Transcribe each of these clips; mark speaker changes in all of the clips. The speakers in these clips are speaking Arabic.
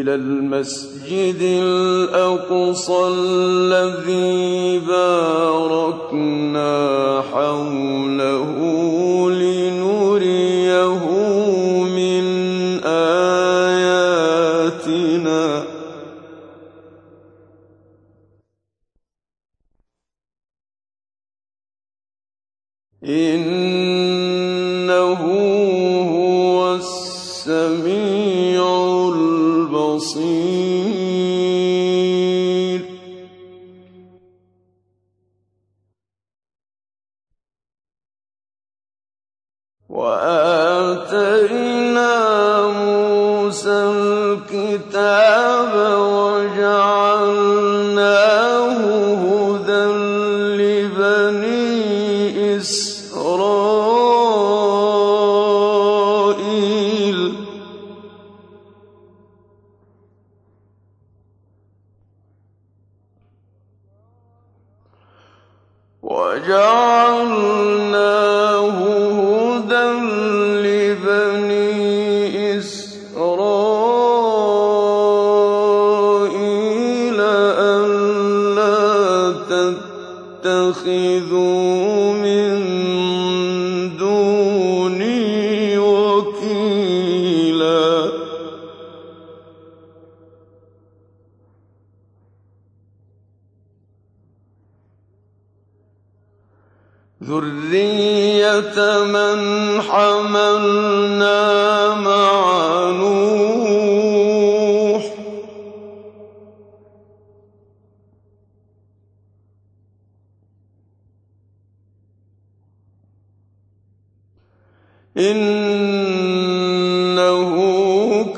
Speaker 1: إلى المسجد الأقصى الذي باركنا حوله لنريه من آياتنا. إنه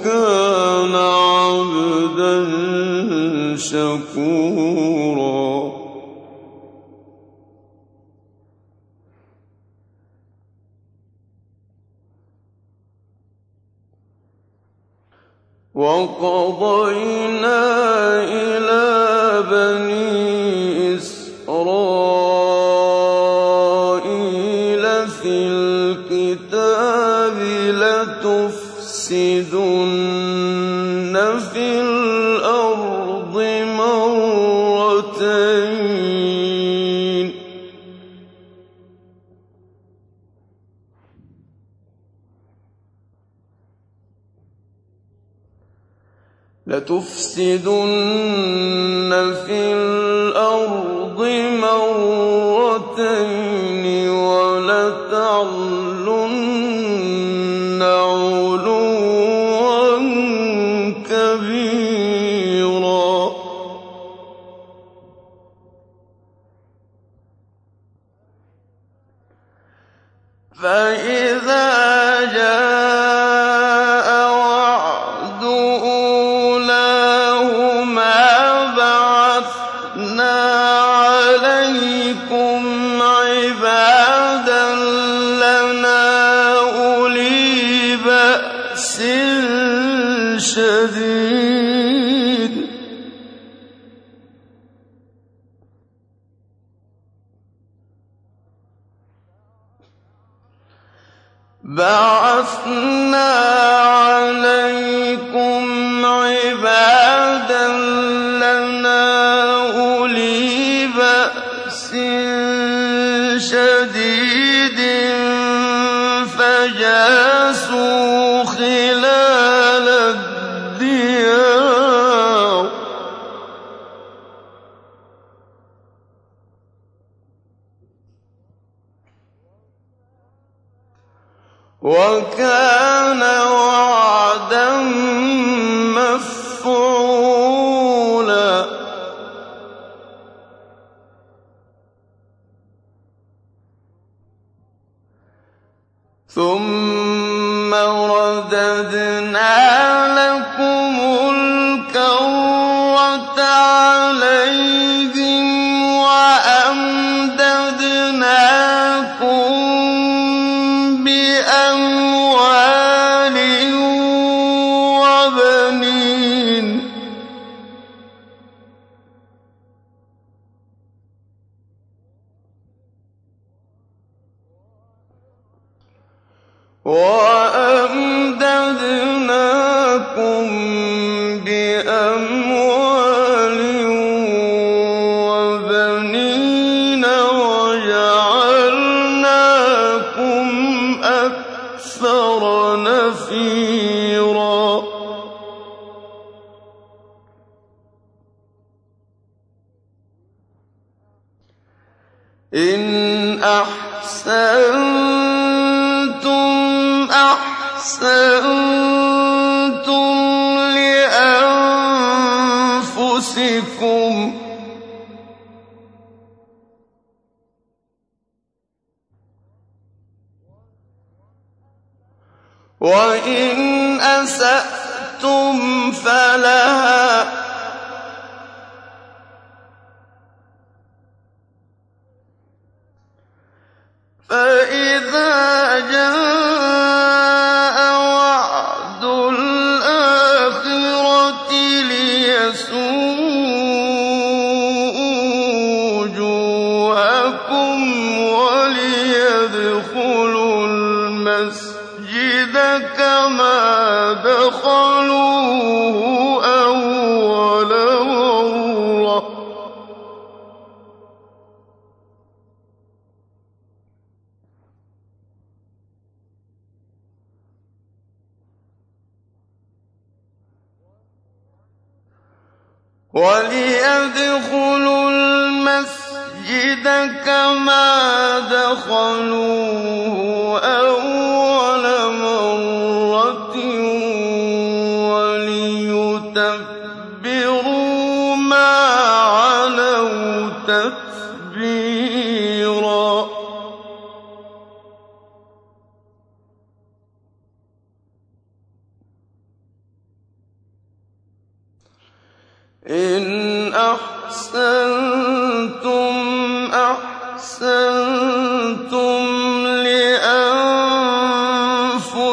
Speaker 1: كان عبدا شكورا. وقضينا إلى بني لتفسدن في الأرض مرتين. لتفسدن في الأرض مرتين.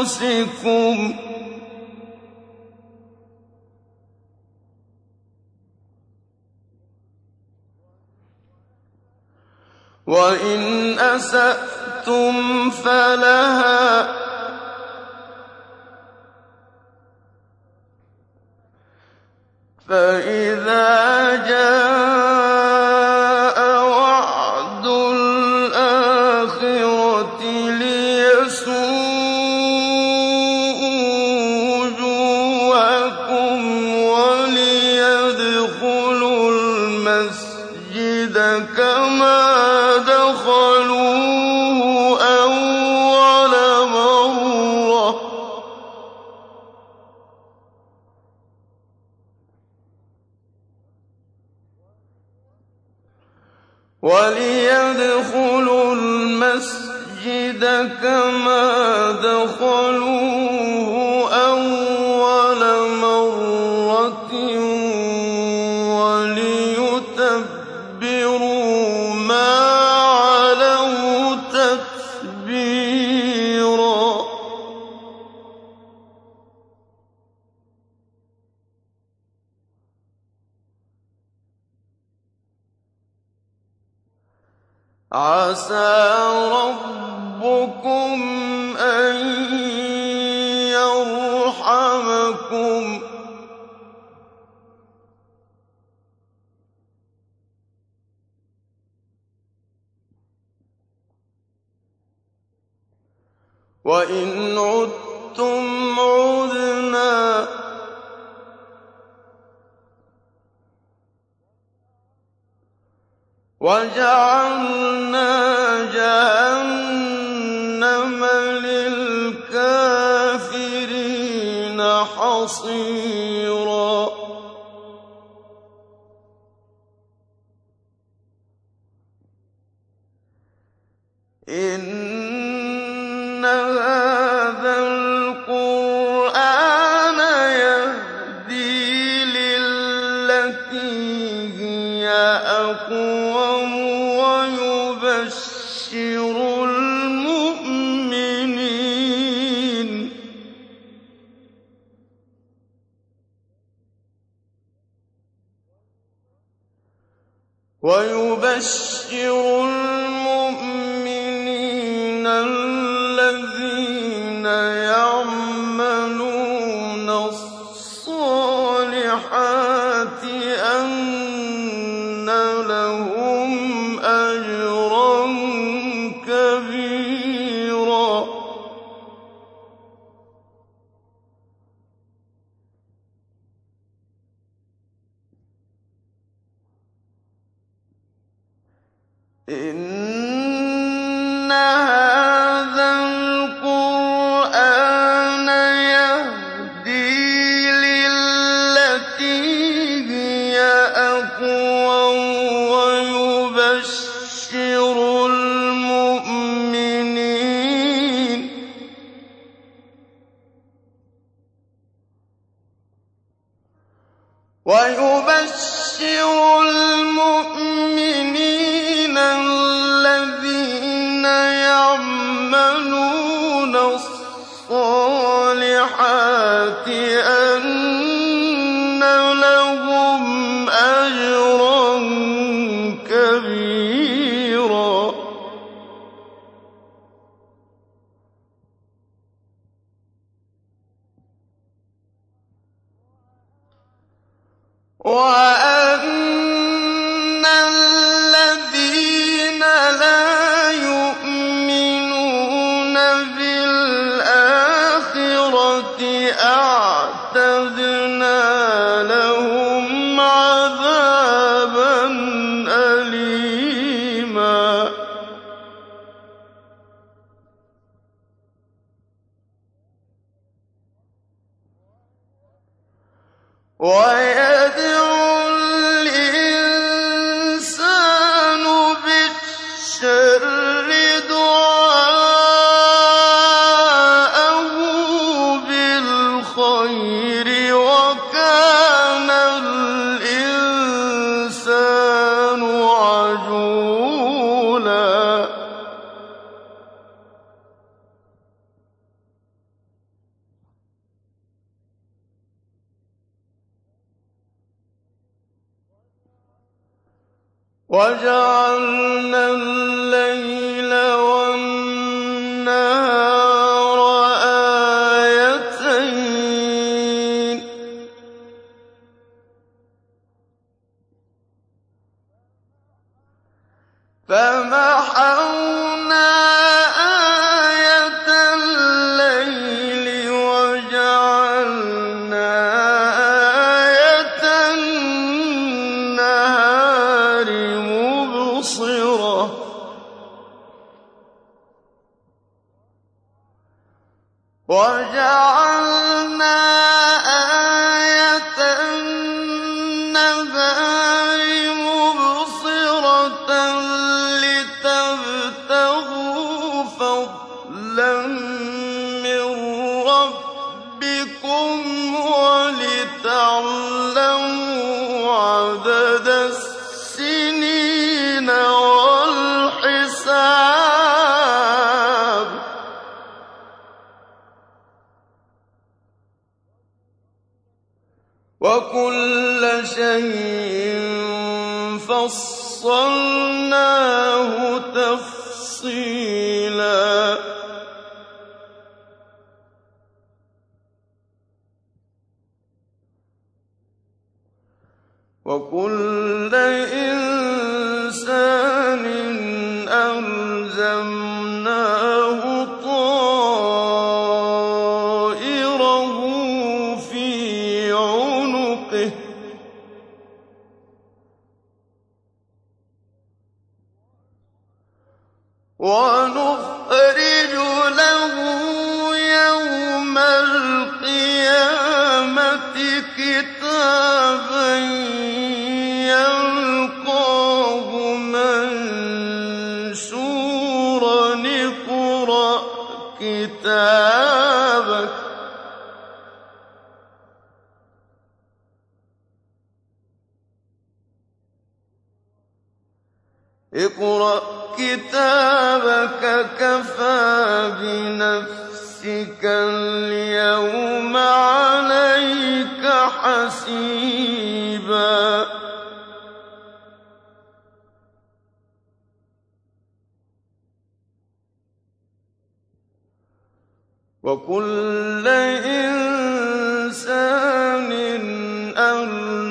Speaker 1: أنفسكم. وإن أسأتم فلها فإذا جاء وليدخلوا المسجد كما دخلوه أول مرة عسى ربكم أن يرحمكم. وإن عدتم عدنا وَجَعَلْنَا جَهَنَّمَ لِلْكَافِرِينَ حَصِيرًا. وَيُبَشِّرُ الْمُؤْمِنِينَ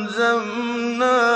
Speaker 1: أَلْزَمْنَاهُ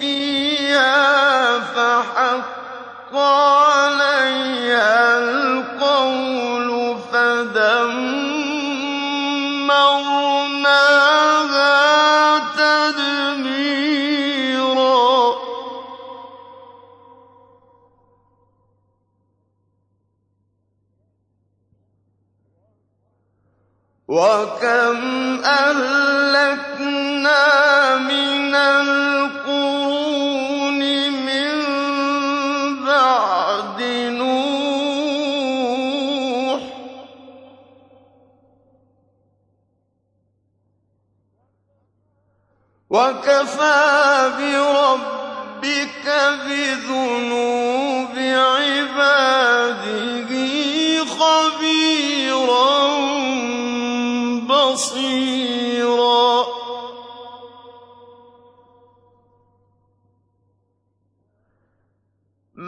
Speaker 1: فِيهَا ۖ فَحَقَّ الْقَوْلُ فَدَمَّرْنَاهَا تَدْمِيرًا وَكَمْ أَهْلَكْنَا الْقُرُونِ مِن بَعْدِ نُوحٍ ۗ؟ وَكَفَىٰ بِرَبِّكَ بِذُنُوبِ عِبَادِهِ خَبِيرًا بَصِيرًا.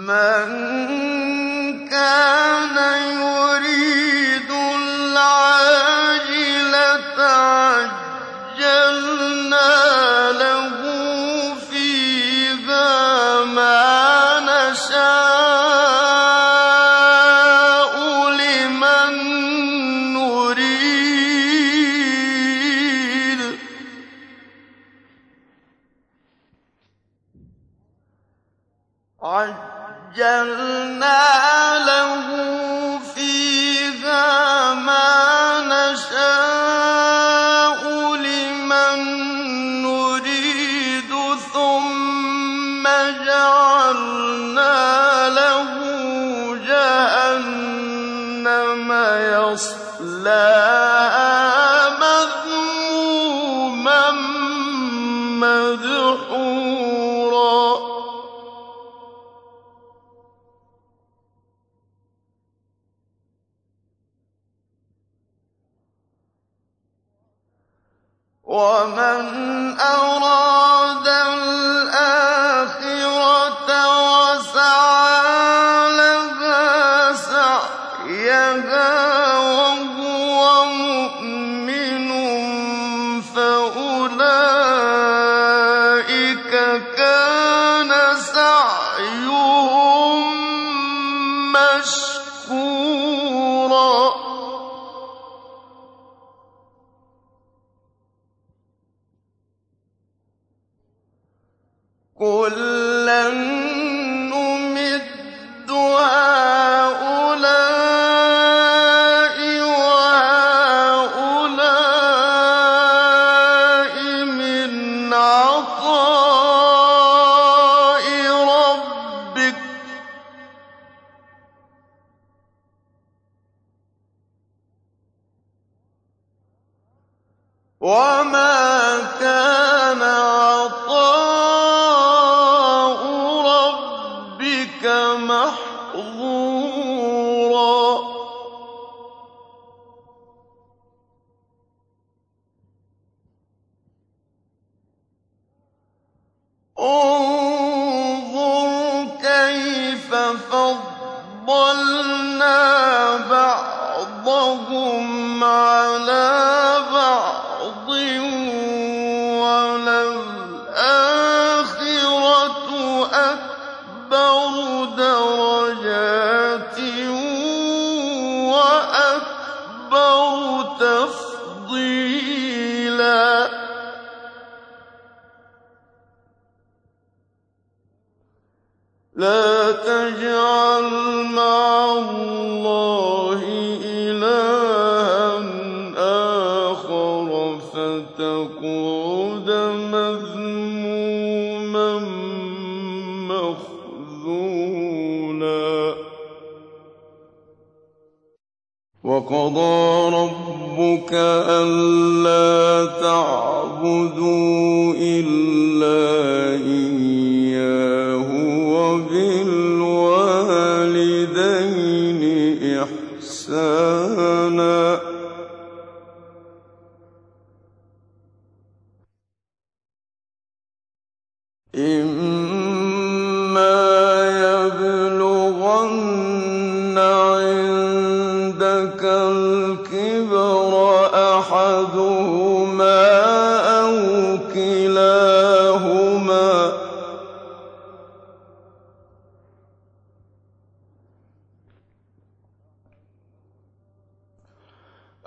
Speaker 1: مَن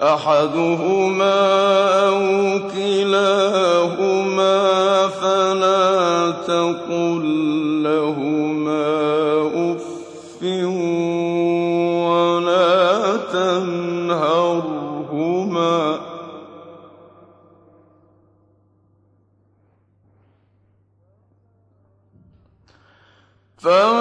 Speaker 1: أحدهما أو كلاهما فلا تقل لهما أف ولا تنهرهما. فما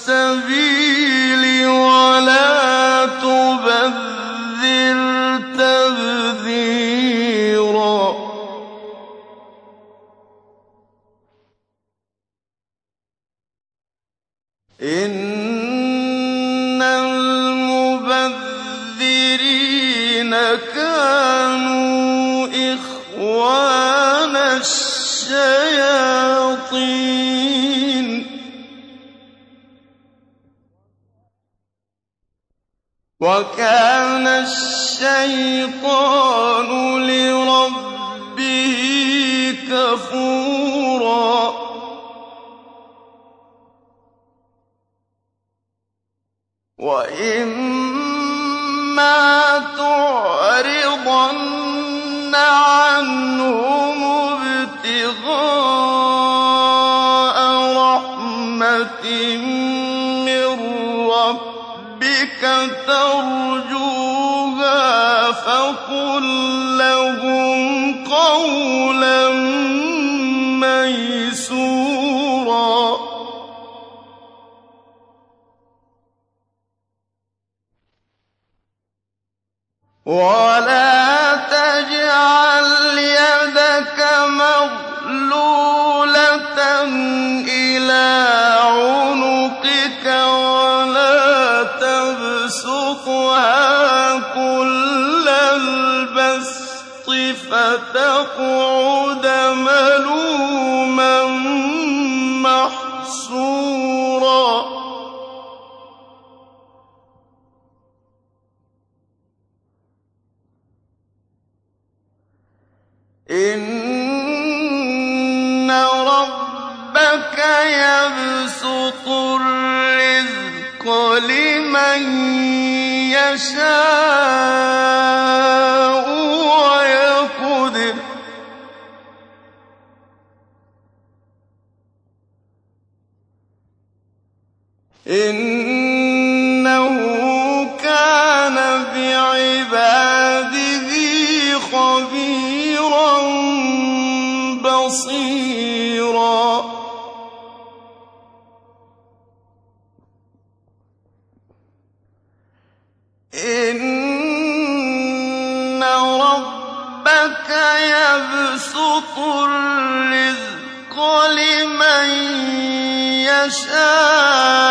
Speaker 1: السَّبِيلِ ۚ يَبْسُطُ الرِّزْقَ لِمَن يَشَاءُ.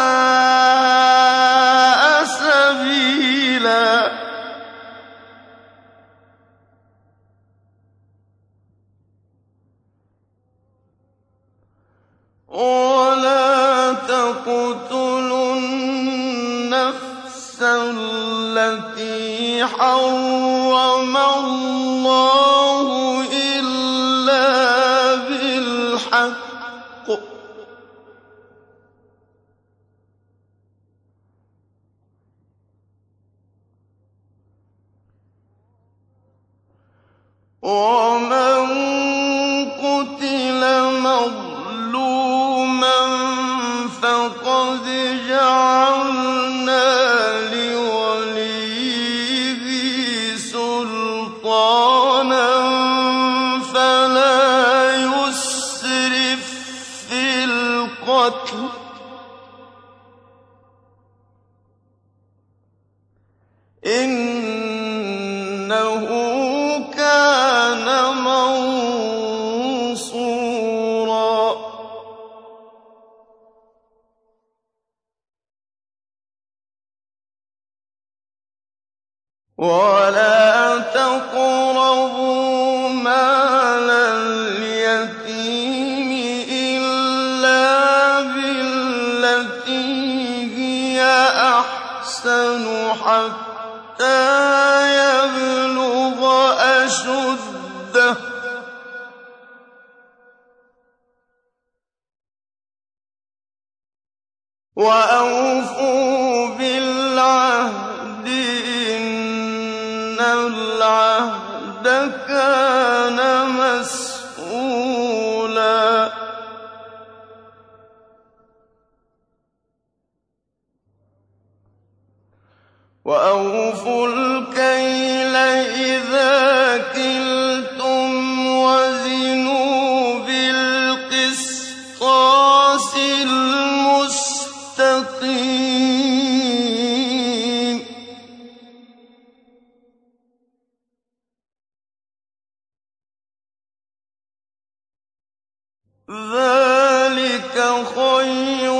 Speaker 1: ذَٰلِكَ خَيْرٌ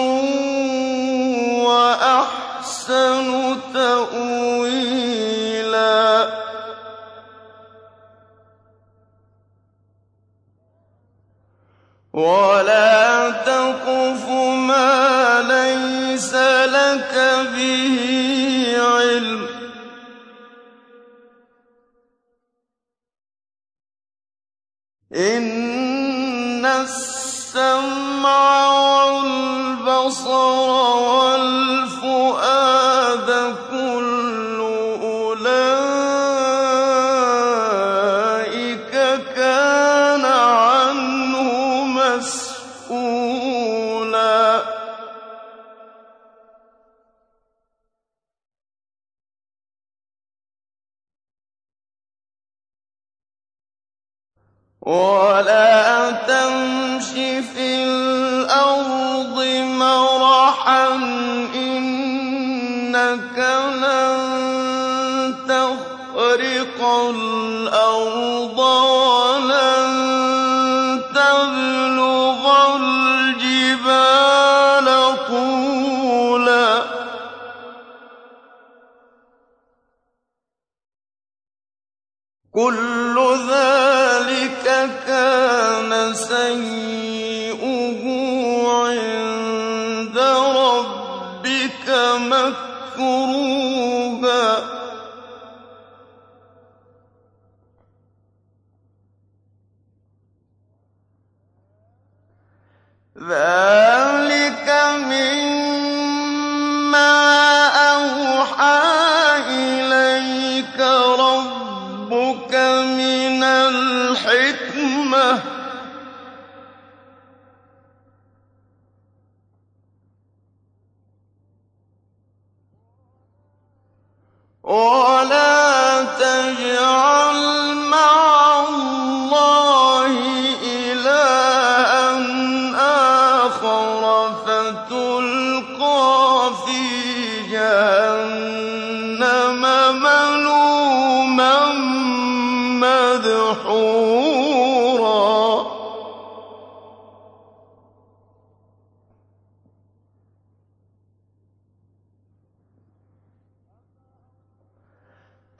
Speaker 1: وَأَحْسَنُ تَأْوِيلًا.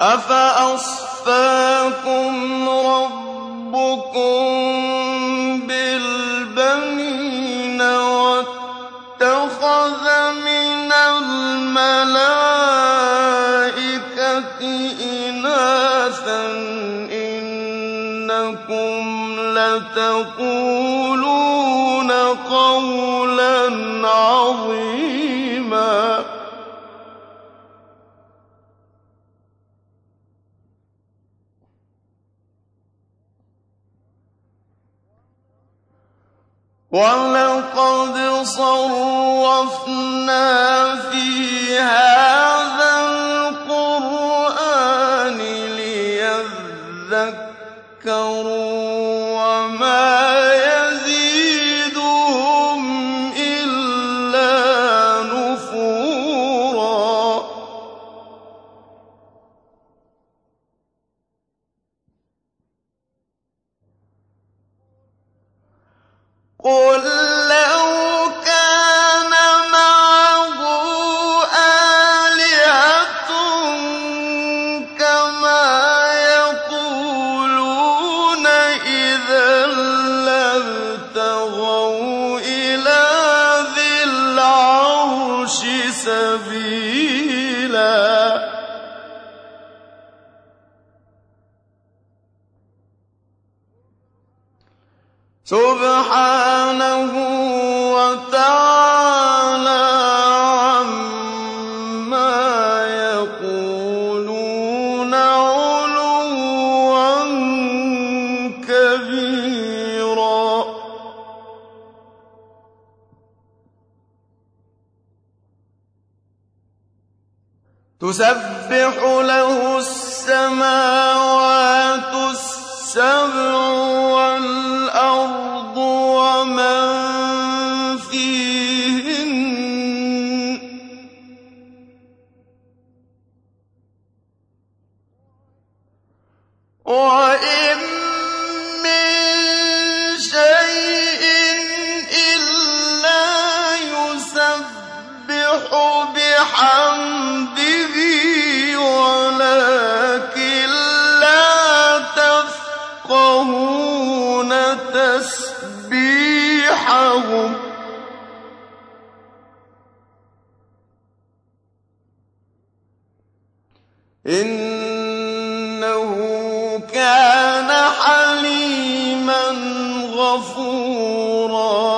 Speaker 1: أَفَأَصْفَاكُمْ رَبُّكُم بِالْبَنِينَ وَاتَّخَذَ مِنَ الْمَلَائِكَةِ إِنَاثًا ۚ إِنَّكُمْ لَتَقُولُونَ ولقد صرفنا في هذا القرآن ليذكروا سبح إِنَّهُ كَانَ حَلِيمًا غَفُورًا.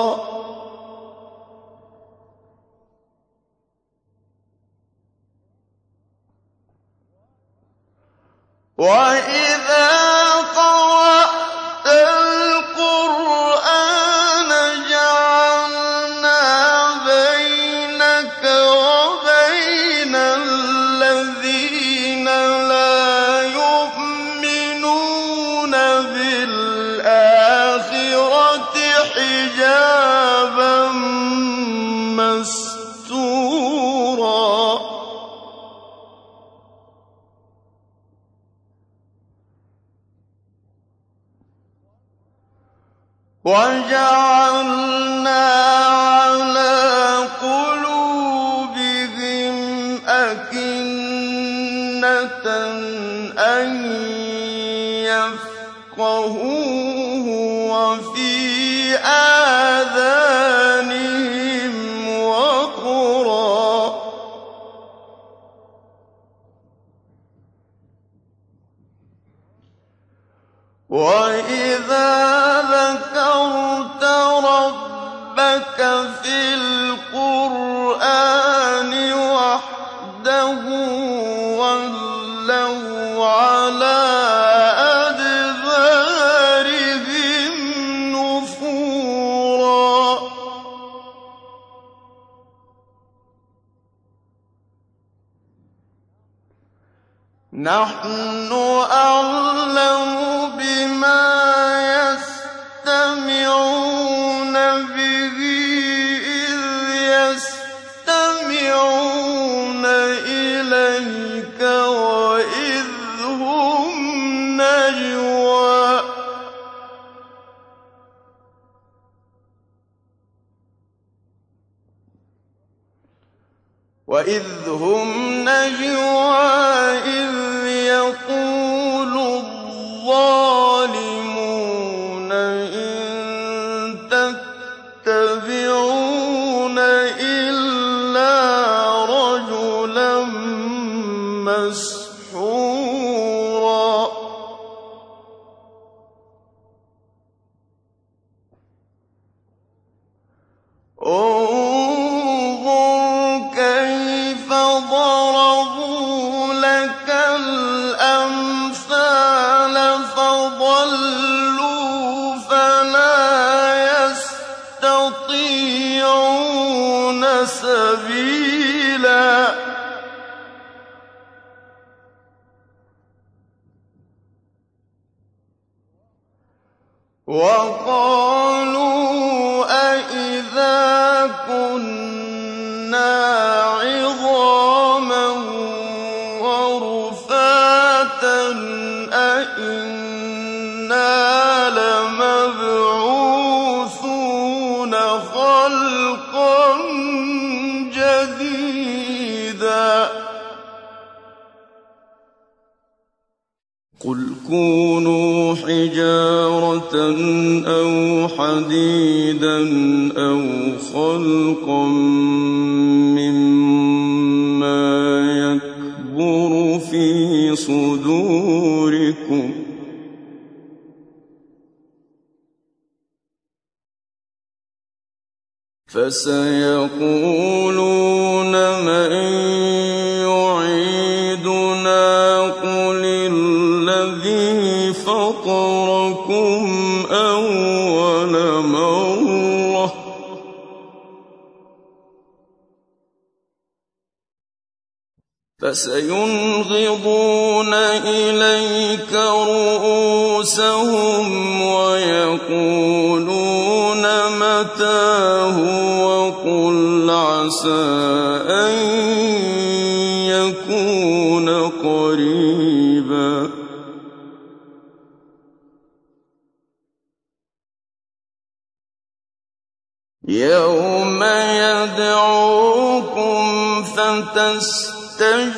Speaker 1: وَإِن وجعل أن حديدا أو خلقا تستجيبون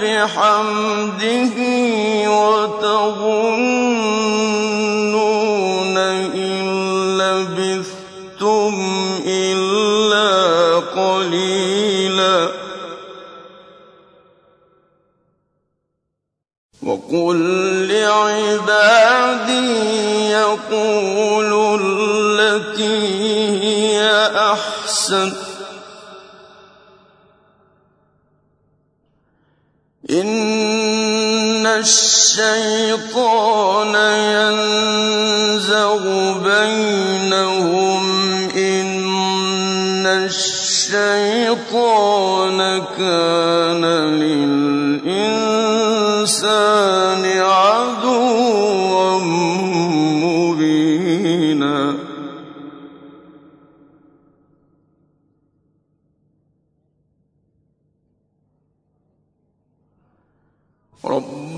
Speaker 1: بحمده وتظنون إن لبثتم إلا قليلا. وقل لعبادي يقولوا التي هي أحسن. إن الشيطان ينزغ بينهم إن الشيطان كان للإنسان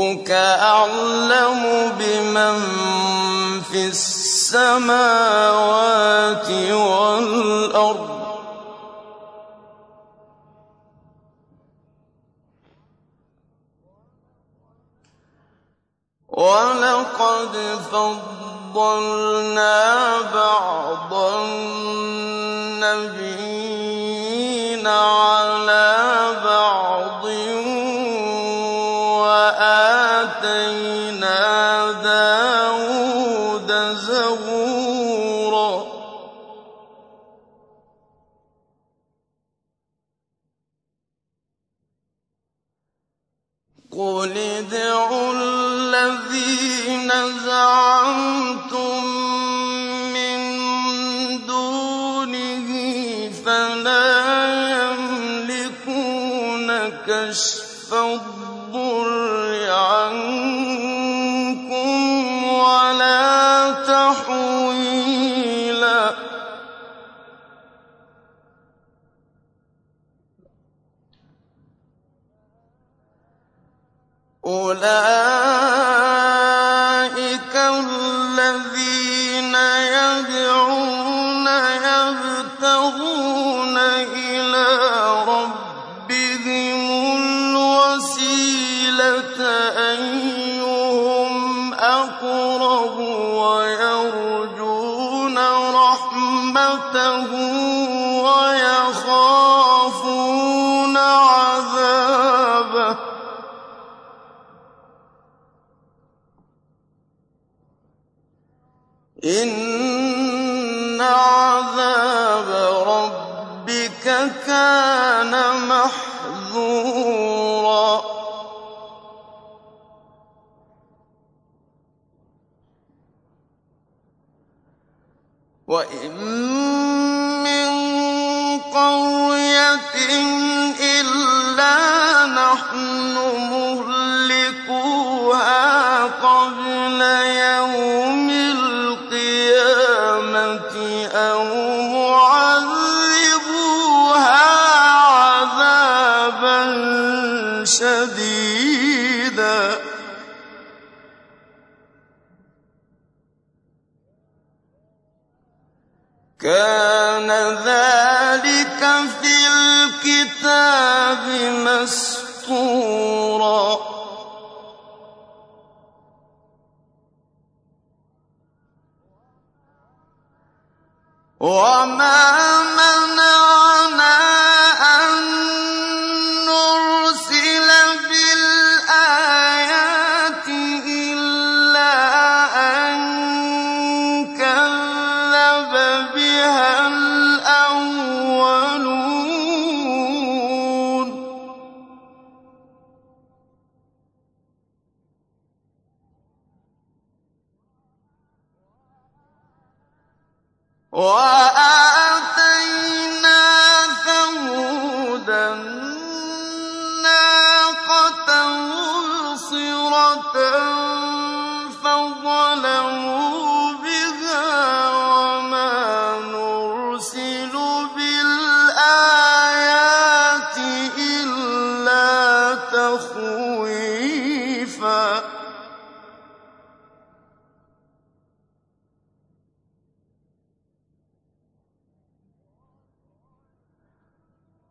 Speaker 1: ربك أعلم بمن في السماوات والأرض. وَلَقَدْ فَضَّلْنَا بَعْضَ النَّبِيِّينَ عَلَىٰ وَآتَيْنَا قُلِ ادْعُوا الَّذِينَ زَعَمْتُم مِّن دُونِهِ فَلَا يَمْلِكُونَ كَشْفَ الضُّرِّ عَنكُمْ وَلَا تَحْوِيلًا. أُولَٰئِكَ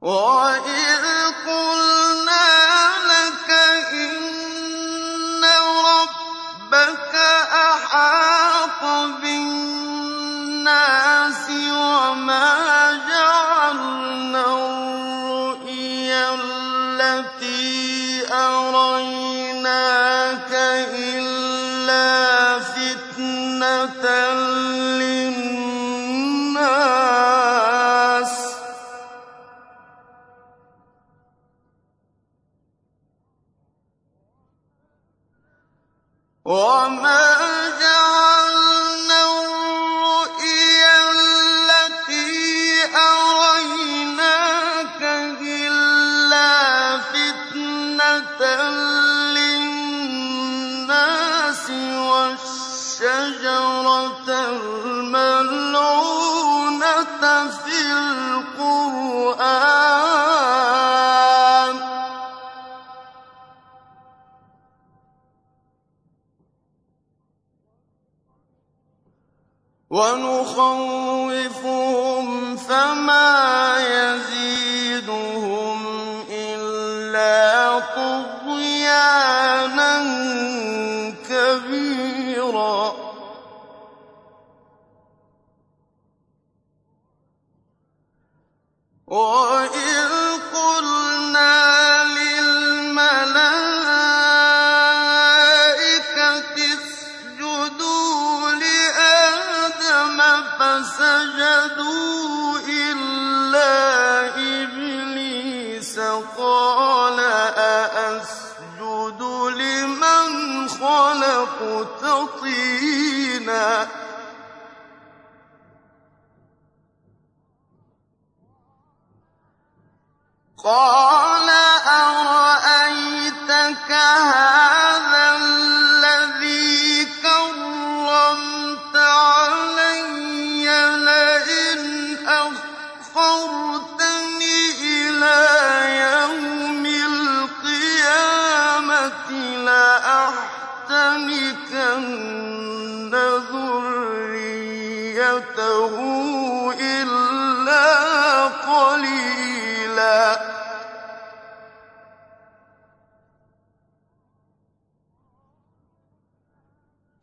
Speaker 1: وَإِذْ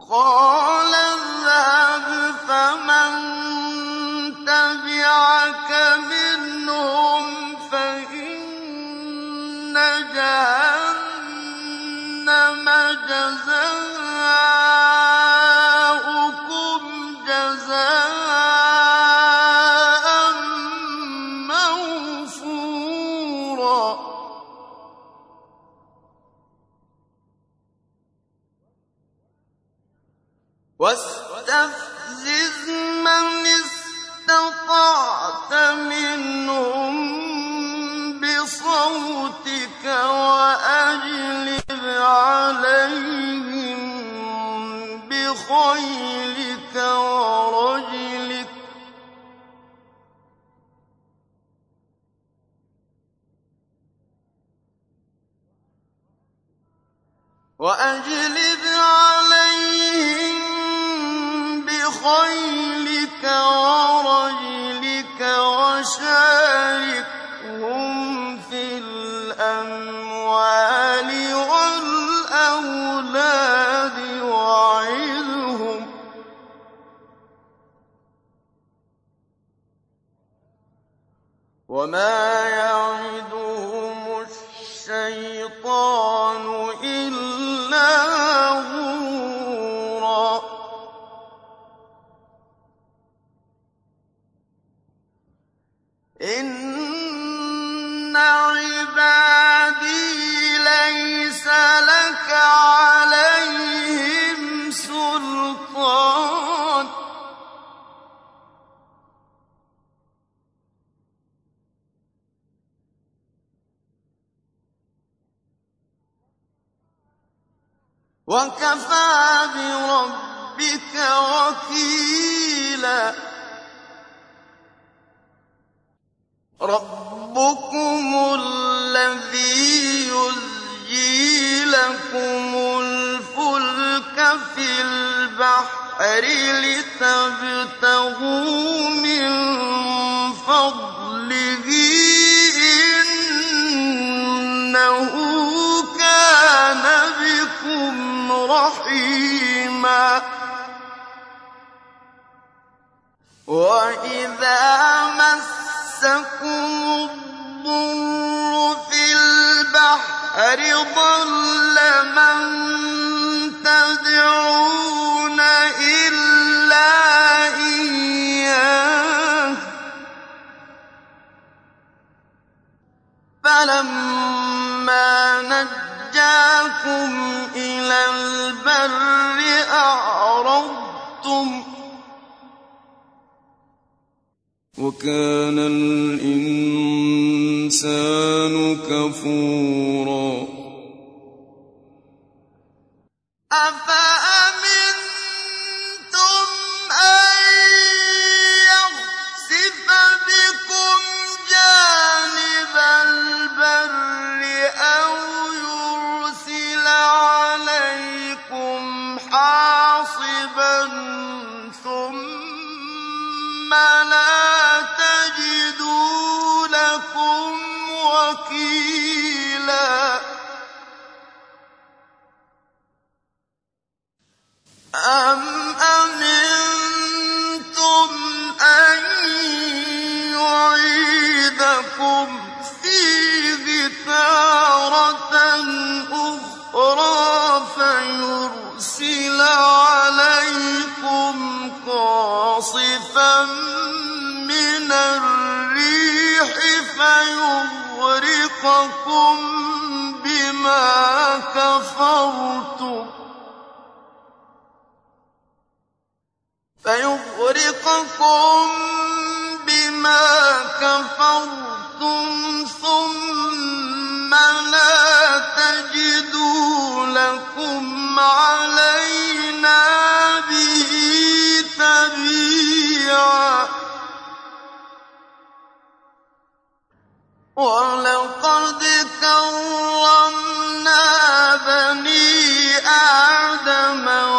Speaker 1: قَالَ وَإِذَا مَسَّكُمُ الضُّرُّ وَكَانَ الْإِنسَانُ كَفُورًا. الأخرى فيرسل عليكم قاصفا من الريح فيغرقكم بما كفرتم. فيغرقكم بما كفرتم ثم لا تجدوا لكم علينا به تبيعا. ولقد كرمنا بني آدم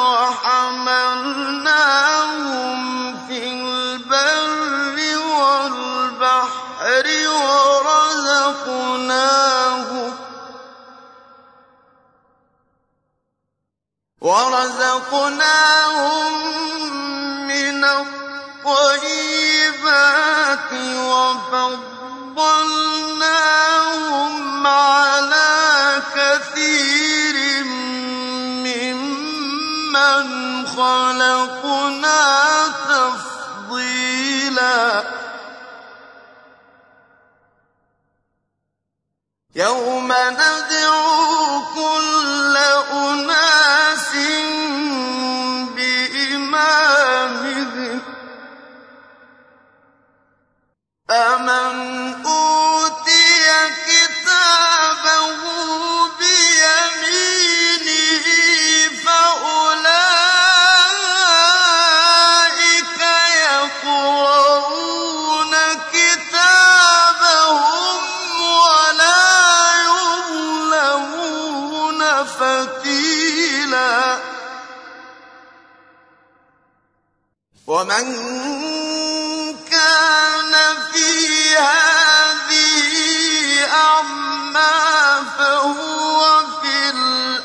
Speaker 1: ورزقناهم من الطيبات وفضلناهم على كثير ممن خلقنا تفضيلا. يوم ندعو كل أناس بإمامهم فمن ومن كان في هذه أعمى فهو في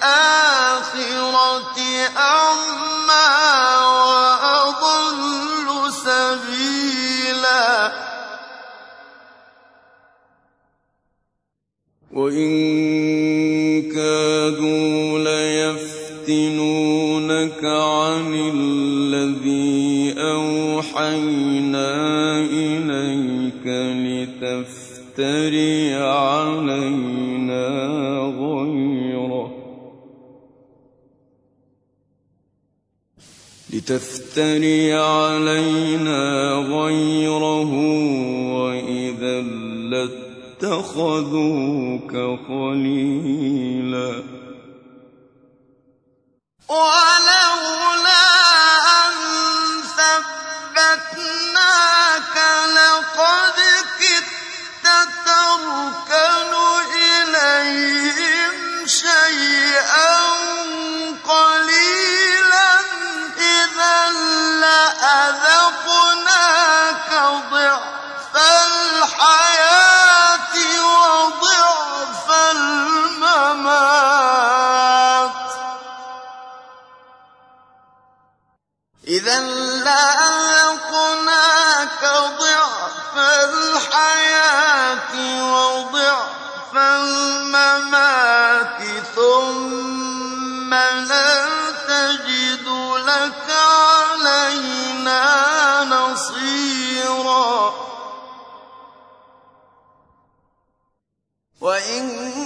Speaker 1: الآخرة أعمى وأضل سبيلا.
Speaker 2: وإن كادوا ليفتنونك عن الذي لتفتري علينا غيره. لتفتري علينا غيره وإذا لاتخذوك خليلا.
Speaker 1: ولولا نصيرا. وإن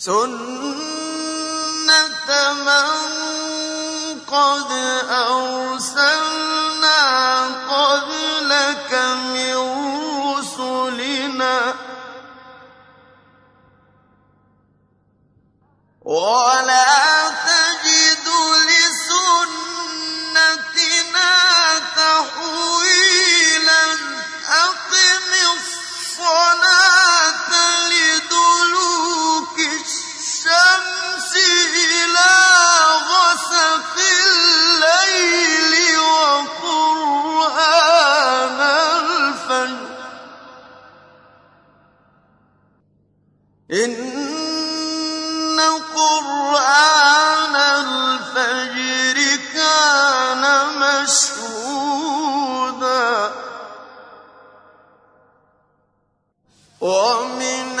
Speaker 1: سنة من قد أرسلنا قبلك من رسلنا ولا إن قرآن الفجر كان مشهودا. ومن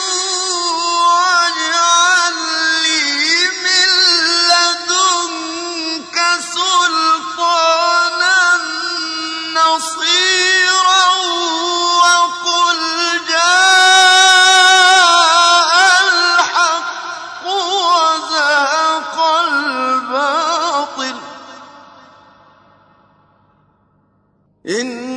Speaker 1: إن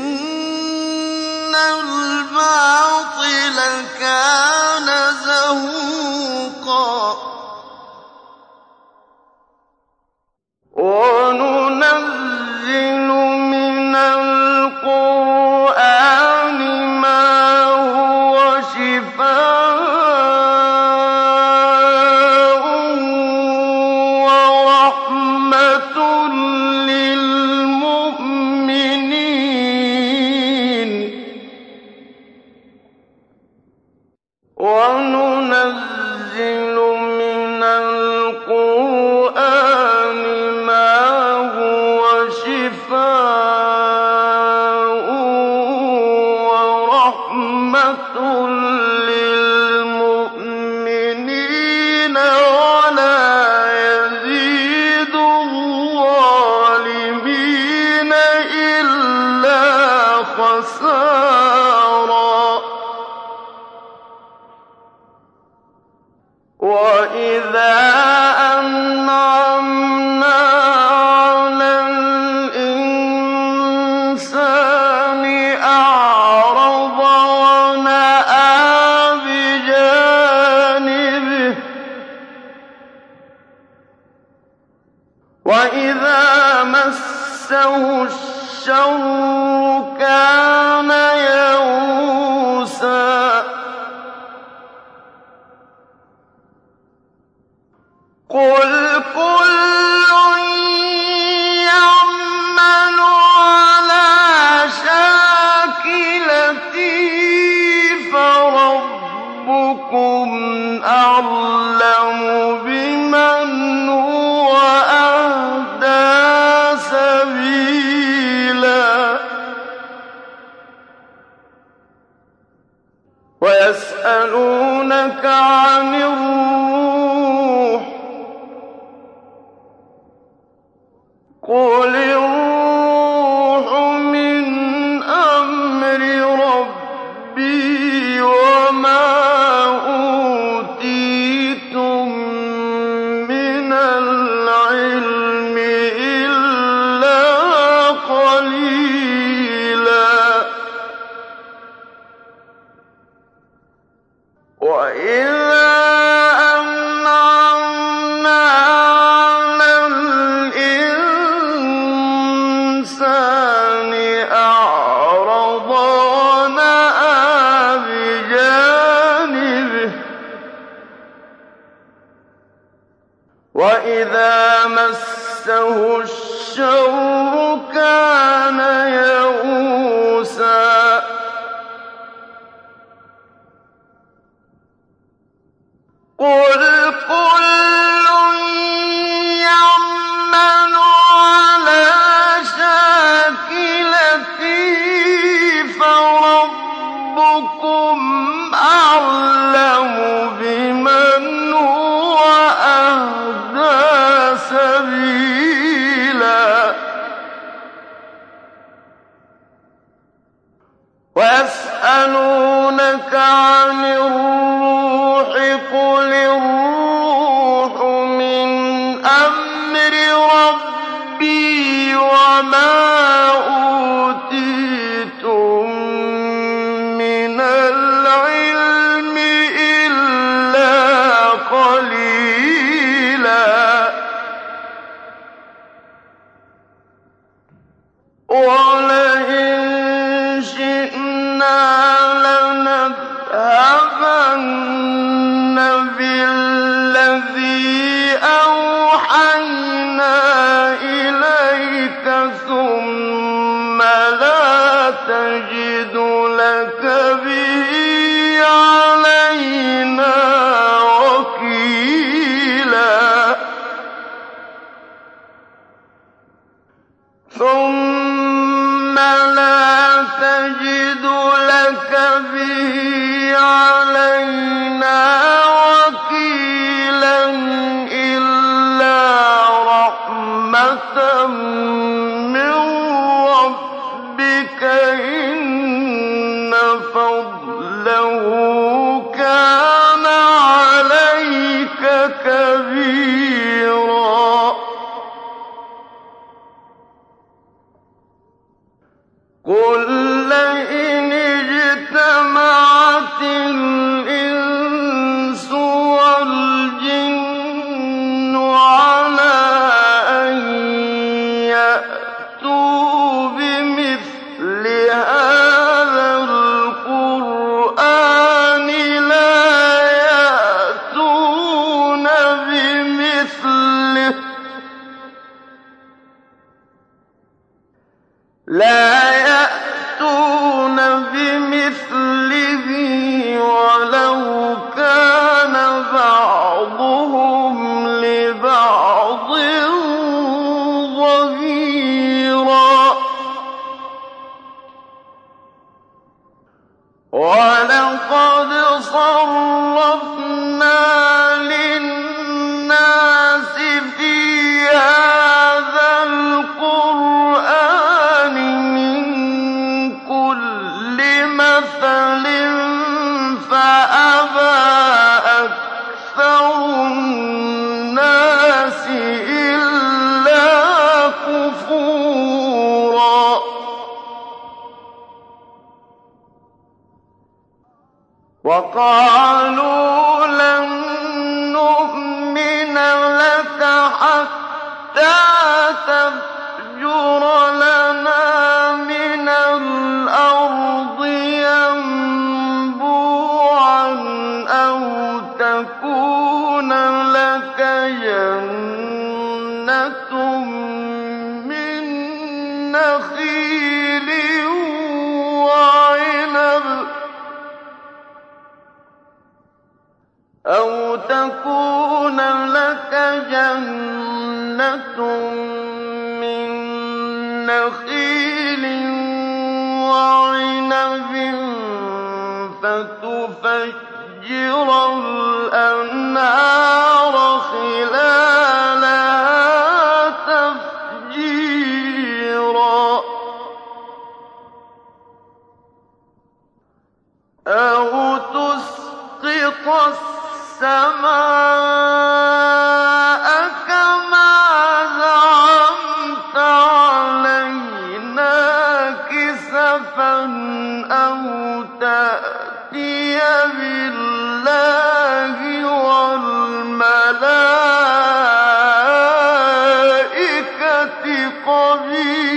Speaker 1: وَالْمَلَائِكَةِ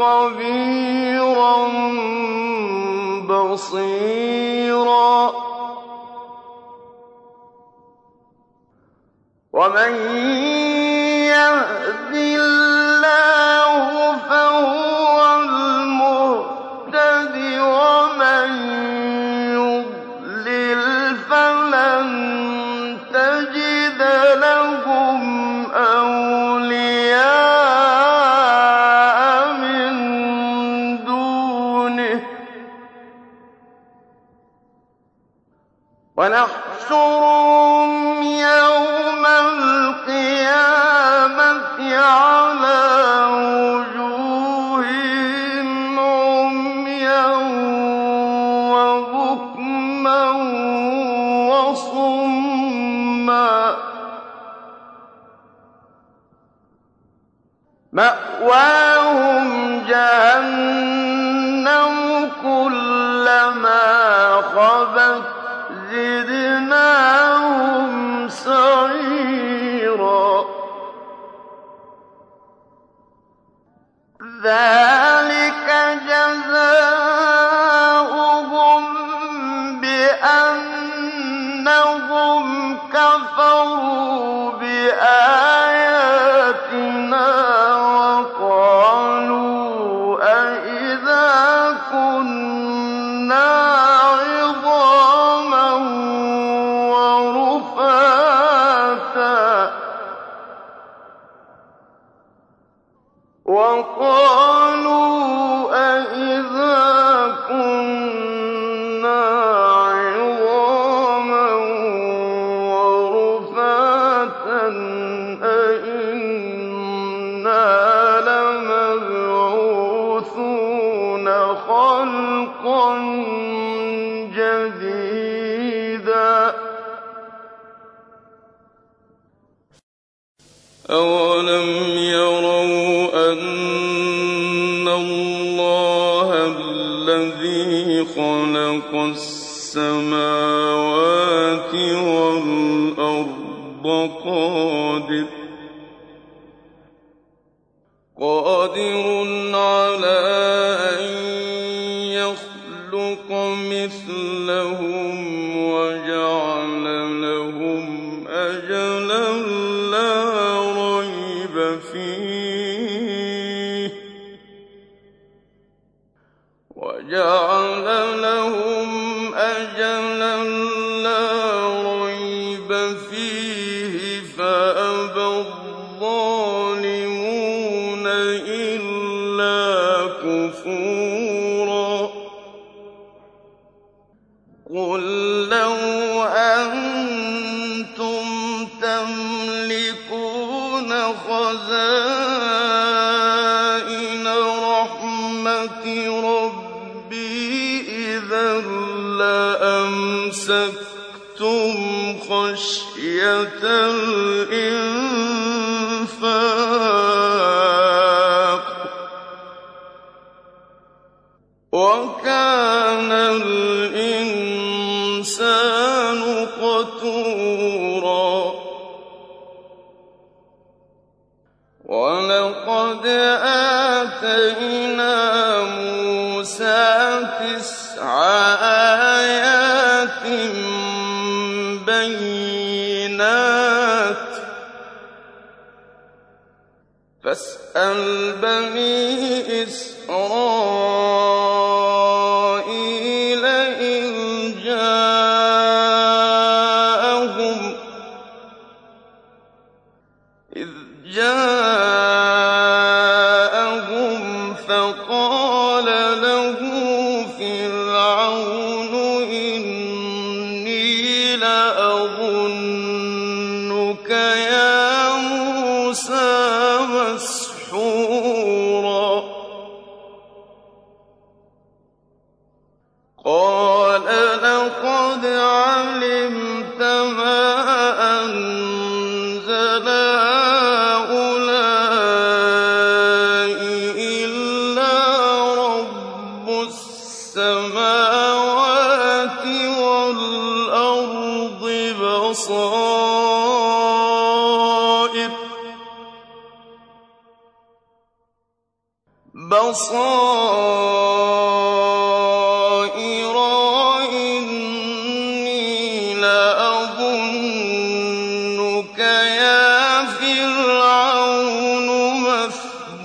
Speaker 1: خبيرا بصيرا ومن
Speaker 2: خلق السماوات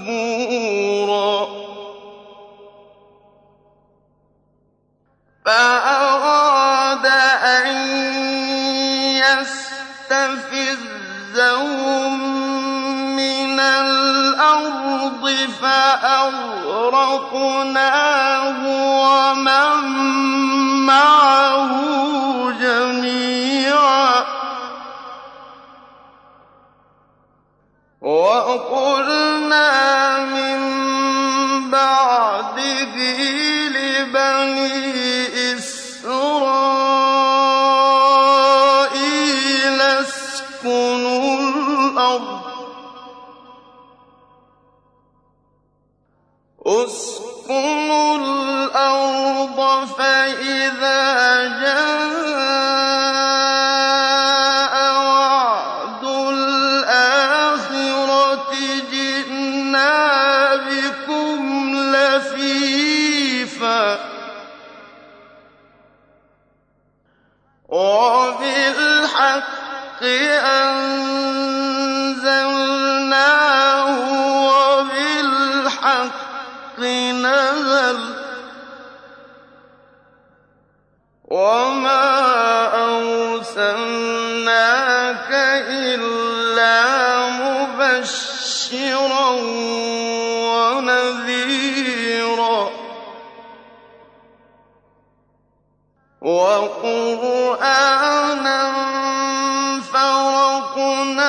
Speaker 2: زبورا فأراد أن يستفزهم من الأرض فأغرقناه ومن فإذا جاء مبشرا ونذيرا وقرآنا فرقناه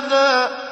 Speaker 2: سجدا